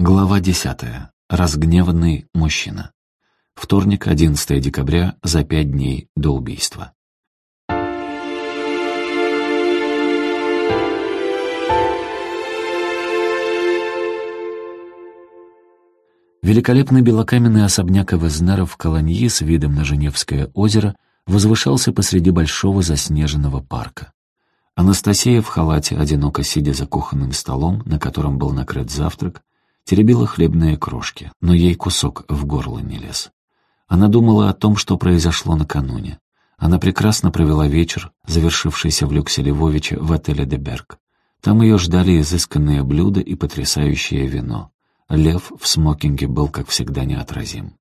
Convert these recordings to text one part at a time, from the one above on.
Глава 10. Разгневанный мужчина. Вторник, 11 декабря, за пять дней до убийства. Великолепный белокаменный особняк Эвезнера в Колоньи с видом на Женевское озеро возвышался посреди большого заснеженного парка. Анастасия в халате, одиноко сидя за кухонным столом, на котором был накрыт завтрак, теребила хлебные крошки, но ей кусок в горло не лез. Она думала о том, что произошло накануне. Она прекрасно провела вечер, завершившийся в люксе Львовича в отеле «Деберг». Там ее ждали изысканные блюда и потрясающее вино. Лев в смокинге был, как всегда, неотразим.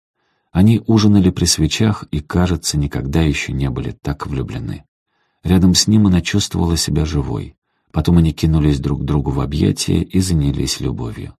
Они ужинали при свечах и, кажется, никогда еще не были так влюблены. Рядом с ним она чувствовала себя живой. Потом они кинулись друг другу в объятия и занялись любовью.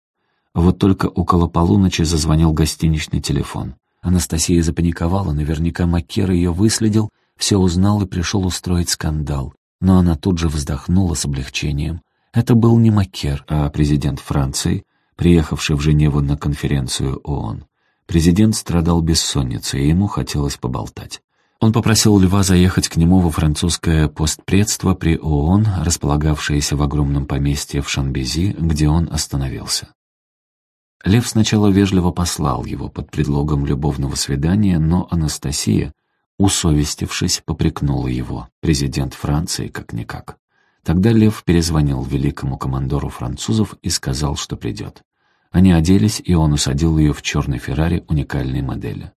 Вот только около полуночи зазвонил гостиничный телефон. Анастасия запаниковала, наверняка Макер ее выследил, все узнал и пришел устроить скандал. Но она тут же вздохнула с облегчением. Это был не Макер, а президент Франции, приехавший в Женеву на конференцию ООН. Президент страдал бессонницей, и ему хотелось поболтать. Он попросил Льва заехать к нему во французское постпредство при ООН, располагавшееся в огромном поместье в Шанбези, где он остановился. Лев сначала вежливо послал его под предлогом любовного свидания, но Анастасия, усовестившись, попрекнула его, президент Франции как-никак. Тогда Лев перезвонил великому командору французов и сказал, что придет. Они оделись, и он усадил ее в черный Феррари уникальной модели.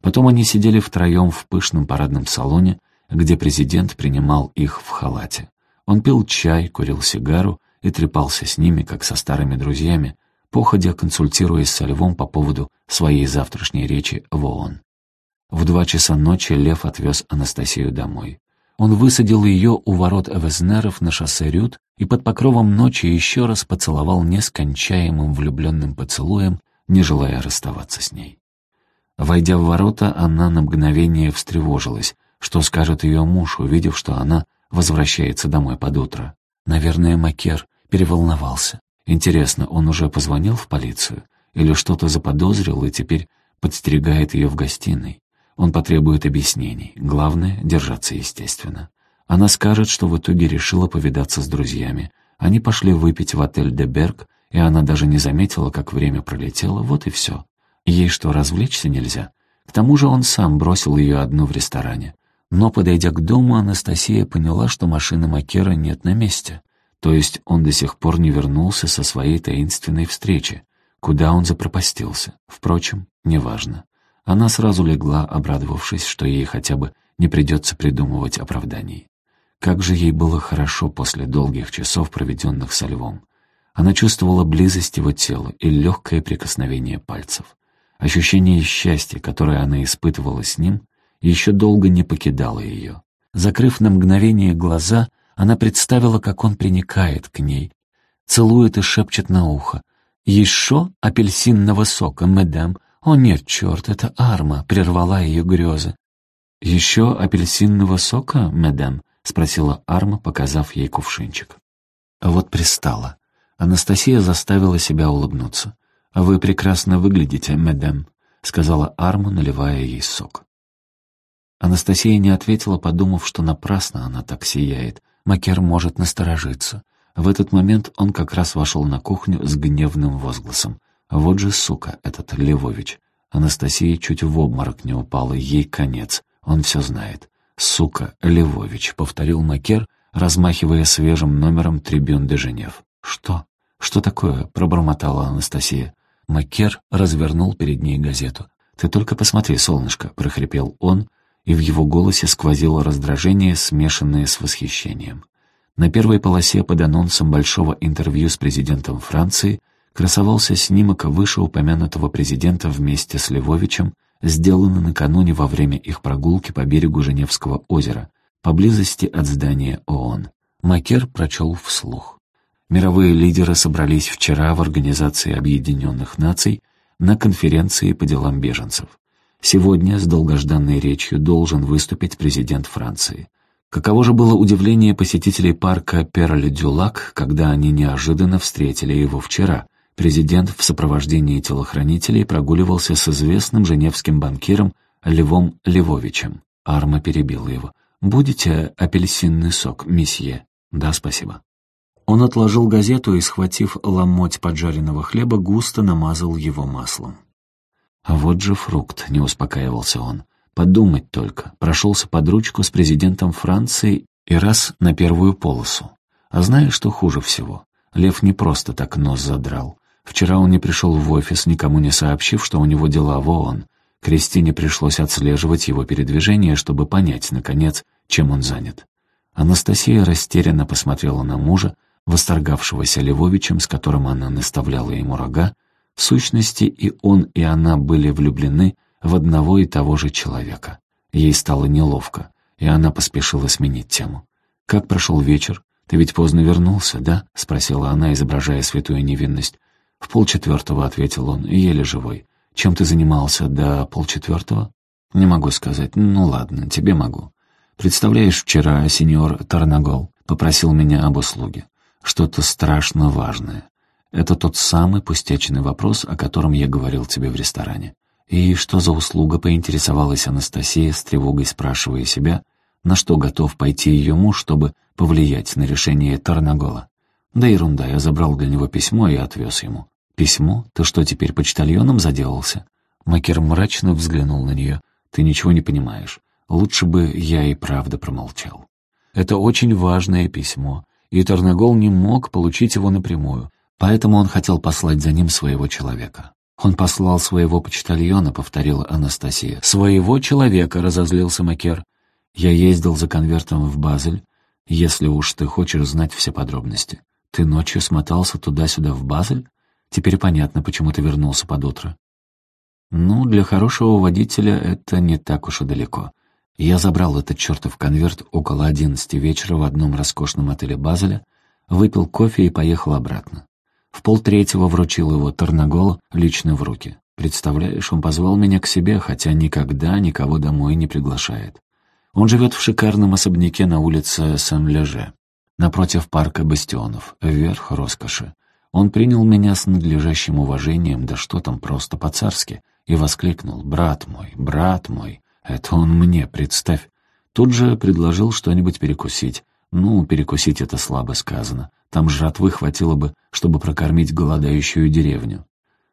Потом они сидели втроем в пышном парадном салоне, где президент принимал их в халате. Он пил чай, курил сигару и трепался с ними, как со старыми друзьями, походя консультируясь со Львом по поводу своей завтрашней речи в ООН. В два часа ночи Лев отвез Анастасию домой. Он высадил ее у ворот Эвезнеров на шоссе Рют и под покровом ночи еще раз поцеловал нескончаемым влюбленным поцелуем, не желая расставаться с ней. Войдя в ворота, она на мгновение встревожилась, что скажет ее муж, увидев, что она возвращается домой под утро. Наверное, Макер переволновался. Интересно, он уже позвонил в полицию? Или что-то заподозрил и теперь подстерегает ее в гостиной? Он потребует объяснений. Главное — держаться естественно. Она скажет, что в итоге решила повидаться с друзьями. Они пошли выпить в отель «Деберг», и она даже не заметила, как время пролетело, вот и все. Ей что, развлечься нельзя? К тому же он сам бросил ее одну в ресторане. Но, подойдя к дому, Анастасия поняла, что машины Макера нет на месте. То есть он до сих пор не вернулся со своей таинственной встречи. Куда он запропастился? Впрочем, неважно. Она сразу легла, обрадовавшись, что ей хотя бы не придется придумывать оправданий. Как же ей было хорошо после долгих часов, проведенных со львом. Она чувствовала близость его тела и легкое прикосновение пальцев. Ощущение счастья, которое она испытывала с ним, еще долго не покидало ее. Закрыв на мгновение глаза, она представила, как он приникает к ней, целует и шепчет на ухо. «Еще апельсинного сока, мэдам?» «О нет, черт, это Арма!» — прервала ее грезы. «Еще апельсинного сока, мэдам?» — спросила Арма, показав ей кувшинчик. Вот пристала. Анастасия заставила себя улыбнуться. «Вы прекрасно выглядите, мэдам», — сказала Арма, наливая ей сок. Анастасия не ответила, подумав, что напрасно она так сияет. Макер может насторожиться. В этот момент он как раз вошел на кухню с гневным возгласом. «Вот же сука, этот Левович!» Анастасия чуть в обморок не упала, ей конец. Он все знает. «Сука, Левович», — повторил Макер, размахивая свежим номером «Трибюн де Женев». «Что? Что такое?» — пробормотала Анастасия. Макер развернул перед ней газету. «Ты только посмотри, солнышко», — прохрипел он, и в его голосе сквозило раздражение, смешанное с восхищением. На первой полосе под анонсом большого интервью с президентом Франции красовался снимок вышеупомянутого президента вместе с Львовичем, сделанный накануне во время их прогулки по берегу Женевского озера, поблизости от здания ООН. Макер прочел вслух. Мировые лидеры собрались вчера в Организации Объединенных Наций на конференции по делам беженцев. Сегодня с долгожданной речью должен выступить президент Франции. Каково же было удивление посетителей парка Перль-Дюлак, когда они неожиданно встретили его вчера, Президент в сопровождении телохранителей прогуливался с известным женевским банкиром Львом Львовичем. Арма перебила его. «Будете апельсинный сок, месье?» «Да, спасибо». Он отложил газету и, схватив ломоть поджаренного хлеба, густо намазал его маслом. «А вот же фрукт», — не успокаивался он. «Подумать только. Прошелся под ручку с президентом Франции и раз на первую полосу. А знаешь, что хуже всего? Лев не просто так нос задрал. Вчера он не пришел в офис, никому не сообщив, что у него дела в ООН. Кристине пришлось отслеживать его передвижение, чтобы понять, наконец, чем он занят. Анастасия растерянно посмотрела на мужа, восторгавшегося Львовичем, с которым она наставляла ему рога. В сущности, и он, и она были влюблены в одного и того же человека. Ей стало неловко, и она поспешила сменить тему. «Как прошел вечер? Ты ведь поздно вернулся, да?» — спросила она, изображая святую невинность. «В полчетвертого», — ответил он, — «еле живой. Чем ты занимался до полчетвертого?» «Не могу сказать. Ну ладно, тебе могу. Представляешь, вчера сеньор Тарнагол попросил меня об услуге. Что-то страшно важное. Это тот самый пустячный вопрос, о котором я говорил тебе в ресторане. И что за услуга, поинтересовалась Анастасия, с тревогой спрашивая себя, на что готов пойти ее муж, чтобы повлиять на решение Тарнагола. Да ерунда, я забрал для него письмо и отвез ему. «Письмо? Ты что, теперь почтальоном заделался?» Макер мрачно взглянул на нее. «Ты ничего не понимаешь. Лучше бы я и правда промолчал. Это очень важное письмо, и Тарнагол не мог получить его напрямую, поэтому он хотел послать за ним своего человека. «Он послал своего почтальона», — повторила Анастасия. «Своего человека», — разозлился Макер. «Я ездил за конвертом в Базель, если уж ты хочешь знать все подробности. Ты ночью смотался туда-сюда в Базель? Теперь понятно, почему ты вернулся под утро». «Ну, для хорошего водителя это не так уж и далеко. Я забрал этот чертов конверт около одиннадцати вечера в одном роскошном отеле Базеля, выпил кофе и поехал обратно. В полтретьего вручил его Тарнаголу лично в руки. Представляешь, он позвал меня к себе, хотя никогда никого домой не приглашает. Он живет в шикарном особняке на улице Сен-Леже, напротив парка Бастионов, вверх роскоши. Он принял меня с надлежащим уважением, да что там, просто по-царски, и воскликнул «Брат мой, брат мой!» Это он мне, представь. Тут же предложил что-нибудь перекусить. Ну, перекусить это слабо сказано. Там жратвы хватило бы, чтобы прокормить голодающую деревню.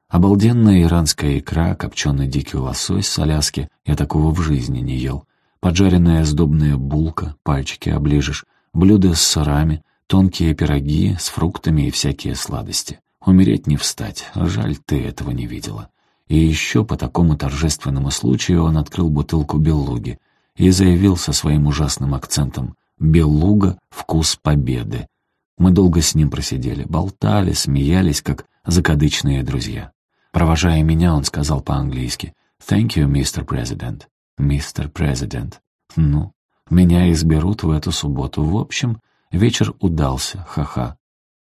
Обалденная иранская икра, копченый дикий лосось с Аляски, я такого в жизни не ел. Поджаренная сдобная булка, пальчики оближешь, блюда с сырами, тонкие пироги с фруктами и всякие сладости. Умереть не встать, жаль, ты этого не видела. И еще по такому торжественному случаю он открыл бутылку беллуги и заявил со своим ужасным акцентом «Беллуга — вкус победы». Мы долго с ним просидели, болтали, смеялись, как закадычные друзья. Провожая меня, он сказал по-английски «Thank you, Mr. President». «Мистер Президент». Ну, меня изберут в эту субботу. В общем, вечер удался, ха-ха.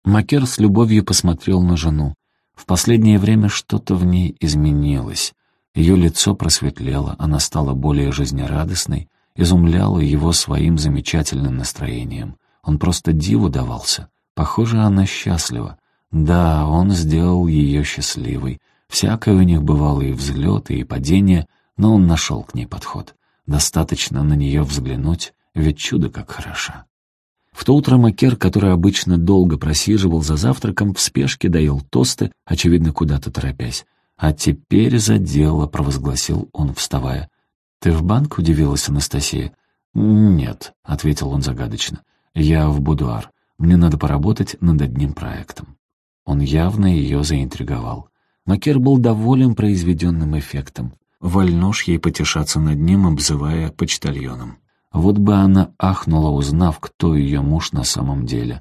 Макер с любовью посмотрел на жену. В последнее время что-то в ней изменилось. Ее лицо просветлело, она стала более жизнерадостной, изумляла его своим замечательным настроением. Он просто диву давался. Похоже, она счастлива. Да, он сделал ее счастливой. Всякое у них бывало и взлеты, и падения, но он нашел к ней подход. Достаточно на нее взглянуть, ведь чудо как хороша. В то утро Макер, который обычно долго просиживал за завтраком, в спешке доел тосты, очевидно, куда-то торопясь. «А теперь за дело», — провозгласил он, вставая. «Ты в банк?» — удивилась Анастасия. «Нет», — ответил он загадочно. «Я в будуар. Мне надо поработать над одним проектом». Он явно ее заинтриговал. Макер был доволен произведенным эффектом. Вольнож ей потешаться над ним, обзывая почтальоном. Вот бы она ахнула, узнав, кто ее муж на самом деле.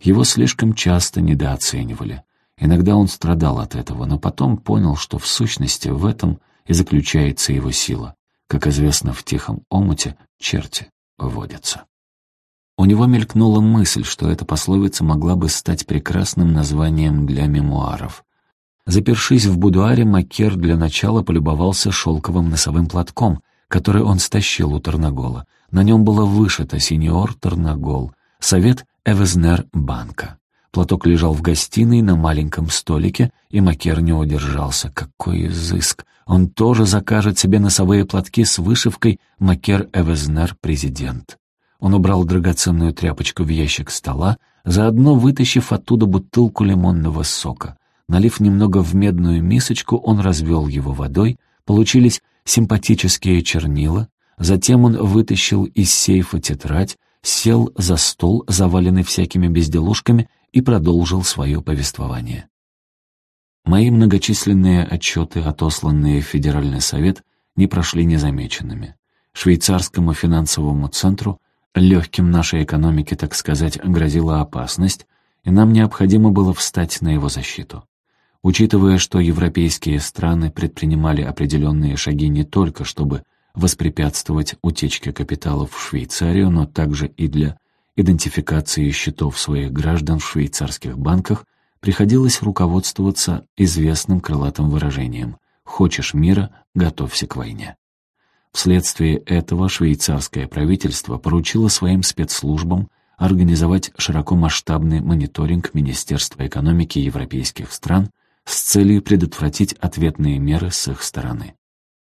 Его слишком часто недооценивали. Иногда он страдал от этого, но потом понял, что в сущности в этом и заключается его сила. Как известно, в тихом омуте черти водятся. У него мелькнула мысль, что эта пословица могла бы стать прекрасным названием для мемуаров. Запершись в будуаре, Макер для начала полюбовался шелковым носовым платком, который он стащил у Тарнагола. На нем было вышито «Сеньор Тарнагол», совет Эвезнер банка. Платок лежал в гостиной на маленьком столике, и Макер не удержался. Какой изыск! Он тоже закажет себе носовые платки с вышивкой «Макер Эвезнер, президент». Он убрал драгоценную тряпочку в ящик стола, заодно вытащив оттуда бутылку лимонного сока. Налив немного в медную мисочку, он развел его водой, получились симпатические чернила, затем он вытащил из сейфа тетрадь, сел за стол, заваленный всякими безделушками, и продолжил свое повествование. Мои многочисленные отчеты, отосланные в Федеральный совет, не прошли незамеченными. Швейцарскому финансовому центру, легким нашей экономике, так сказать, грозила опасность, и нам необходимо было встать на его защиту. Учитывая, что европейские страны предпринимали определенные шаги не только чтобы воспрепятствовать утечке капиталов в Швейцарию, но также и для идентификации счетов своих граждан в швейцарских банках, приходилось руководствоваться известным крылатым выражением «хочешь мира, готовься к войне». Вследствие этого швейцарское правительство поручило своим спецслужбам организовать широкомасштабный мониторинг Министерства экономики европейских стран с целью предотвратить ответные меры с их стороны.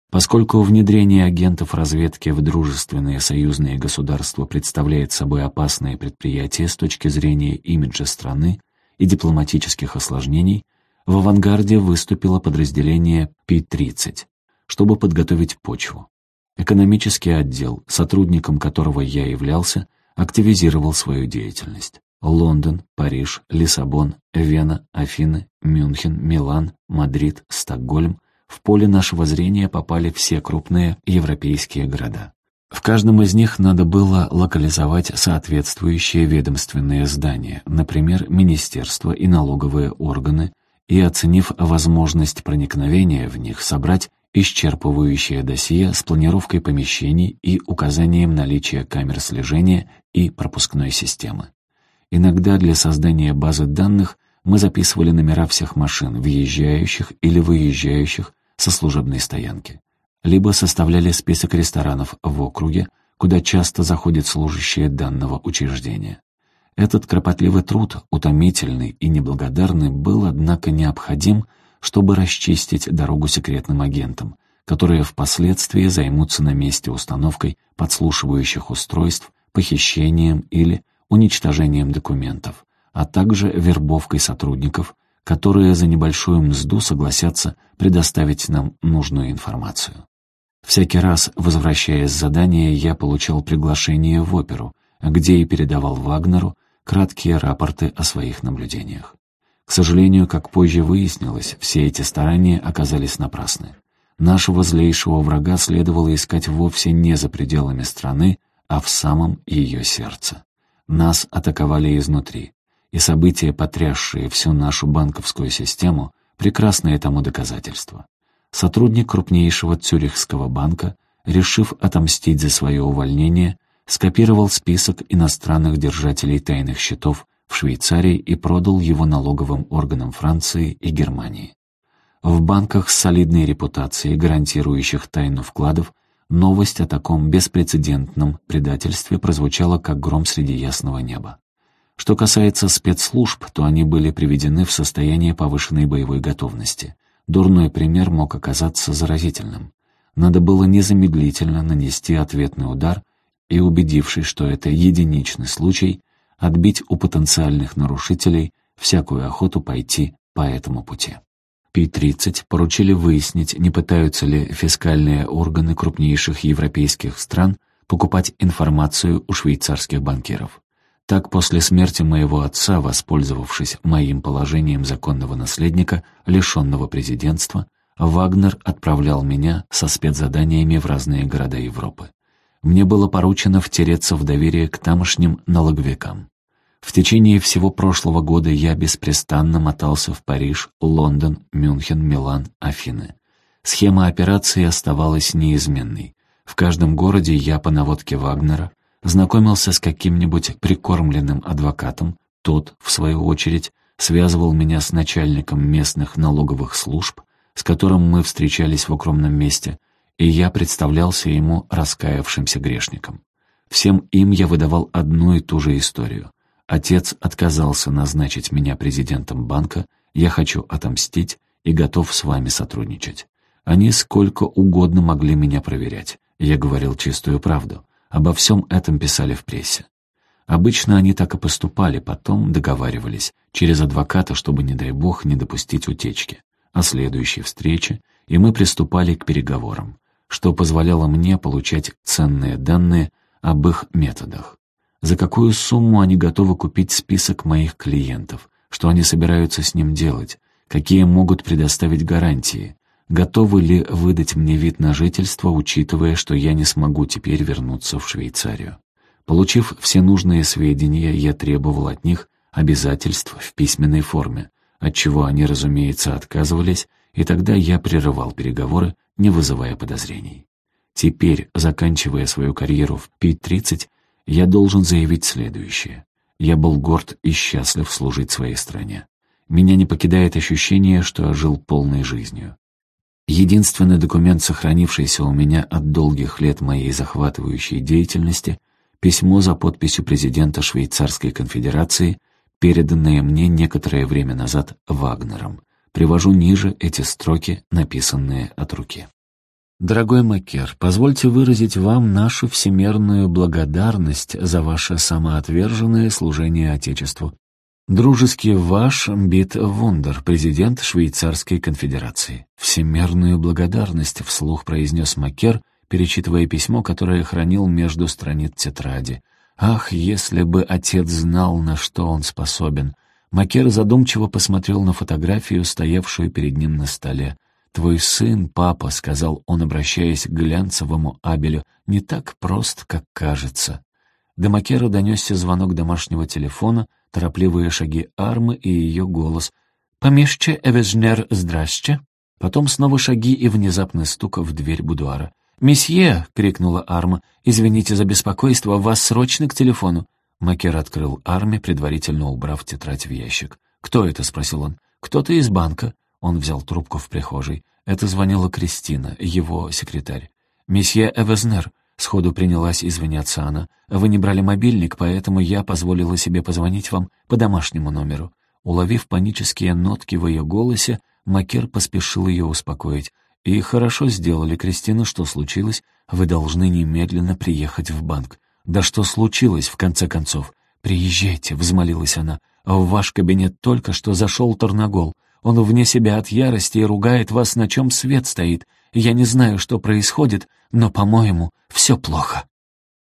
Поскольку внедрение агентов разведки в дружественные союзные государства представляет собой опасное предприятие с точки зрения имиджа страны и дипломатических осложнений, в авангарде выступило подразделение P-30, чтобы подготовить почву. Экономический отдел, сотрудником которого я являлся, активизировал свою деятельность. Лондон, Париж, Лиссабон, Вена, Афины, Мюнхен, Милан, Мадрид, Стокгольм — в поле нашего зрения попали все крупные европейские города. В каждом из них надо было локализовать соответствующие ведомственные здания, например, министерства и налоговые органы, и, оценив возможность проникновения в них, собрать исчерпывающее досье с планировкой помещений и указанием наличия камер слежения и пропускной системы. Иногда для создания базы данных мы записывали номера всех машин, въезжающих или выезжающих со служебной стоянки. Либо составляли список ресторанов в округе, куда часто заходят служащие данного учреждения. Этот кропотливый труд, утомительный и неблагодарный, был, однако, необходим, чтобы расчистить дорогу секретным агентам, которые впоследствии займутся на месте установкой подслушивающих устройств, похищением или уничтожением документов, а также вербовкой сотрудников, которые за небольшую мзду согласятся предоставить нам нужную информацию. Всякий раз, возвращаясь с задания, я получал приглашение в оперу, где и передавал Вагнеру краткие рапорты о своих наблюдениях. К сожалению, как позже выяснилось, все эти старания оказались напрасны. Нашего злейшего врага следовало искать вовсе не за пределами страны, а в самом ее сердце. Нас атаковали изнутри и события, потрясшие всю нашу банковскую систему, прекрасное тому доказательство. Сотрудник крупнейшего Цюрихского банка, решив отомстить за свое увольнение, скопировал список иностранных держателей тайных счетов в Швейцарии и продал его налоговым органам Франции и Германии. В банках с солидной репутацией, гарантирующих тайну вкладов, новость о таком беспрецедентном предательстве прозвучала как гром среди ясного неба. Что касается спецслужб, то они были приведены в состояние повышенной боевой готовности. Дурной пример мог оказаться заразительным. Надо было незамедлительно нанести ответный удар и, убедившись, что это единичный случай, отбить у потенциальных нарушителей всякую охоту пойти по этому пути. Пи-30 поручили выяснить, не пытаются ли фискальные органы крупнейших европейских стран покупать информацию у швейцарских банкиров. Так, после смерти моего отца, воспользовавшись моим положением законного наследника, лишенного президентства, Вагнер отправлял меня со спецзаданиями в разные города Европы. Мне было поручено втереться в доверие к тамошним налоговикам. В течение всего прошлого года я беспрестанно мотался в Париж, Лондон, Мюнхен, Милан, Афины. Схема операции оставалась неизменной. В каждом городе я по наводке Вагнера знакомился с каким-нибудь прикормленным адвокатом, тот, в свою очередь, связывал меня с начальником местных налоговых служб, с которым мы встречались в укромном месте, и я представлялся ему раскаявшимся грешником. Всем им я выдавал одну и ту же историю. Отец отказался назначить меня президентом банка, я хочу отомстить и готов с вами сотрудничать. Они сколько угодно могли меня проверять. Я говорил чистую правду. Обо всем этом писали в прессе. Обычно они так и поступали, потом договаривались через адвоката, чтобы, не дай бог, не допустить утечки. О следующей встрече, и мы приступали к переговорам, что позволяло мне получать ценные данные об их методах. За какую сумму они готовы купить список моих клиентов, что они собираются с ним делать, какие могут предоставить гарантии, готовы ли выдать мне вид на жительство, учитывая, что я не смогу теперь вернуться в Швейцарию. Получив все нужные сведения, я требовал от них обязательств в письменной форме, от чего они, разумеется, отказывались, и тогда я прерывал переговоры, не вызывая подозрений. Теперь, заканчивая свою карьеру в Пи-30, я должен заявить следующее. Я был горд и счастлив служить своей стране. Меня не покидает ощущение, что я жил полной жизнью. Единственный документ, сохранившийся у меня от долгих лет моей захватывающей деятельности — Письмо за подписью президента Швейцарской конфедерации, переданное мне некоторое время назад Вагнером. Привожу ниже эти строки, написанные от руки. Дорогой Макер, позвольте выразить вам нашу всемерную благодарность за ваше самоотверженное служение Отечеству. Дружески ваш Бит Вундер, президент Швейцарской конфедерации. Всемерную благодарность, вслух произнес Макер, перечитывая письмо, которое хранил между страниц тетради. «Ах, если бы отец знал, на что он способен!» Макер задумчиво посмотрел на фотографию, стоявшую перед ним на столе. «Твой сын, папа», — сказал он, обращаясь к глянцевому Абелю, — «не так прост, как кажется». До Макера донесся звонок домашнего телефона, торопливые шаги Армы и ее голос. «Помещче Эвежнер, здрасте!» Потом снова шаги и внезапный стук в дверь будуара. «Месье!» — крикнула Арма. «Извините за беспокойство, вас срочно к телефону». Макер открыл Арме, предварительно убрав тетрадь в ящик. «Кто это?» — спросил он. «Кто-то из банка». Он взял трубку в прихожей. Это звонила Кристина, его секретарь. «Месье Эвезнер», — сходу принялась извиняться она. «Вы не брали мобильник, поэтому я позволила себе позвонить вам по домашнему номеру». Уловив панические нотки в ее голосе, Макер поспешил ее успокоить. «И хорошо сделали, Кристина, что случилось? Вы должны немедленно приехать в банк». «Да что случилось, в конце концов?» «Приезжайте», — взмолилась она. «В ваш кабинет только что зашел Торногол. Он вне себя от ярости и ругает вас, на чем свет стоит. Я не знаю, что происходит, но, по-моему, все плохо».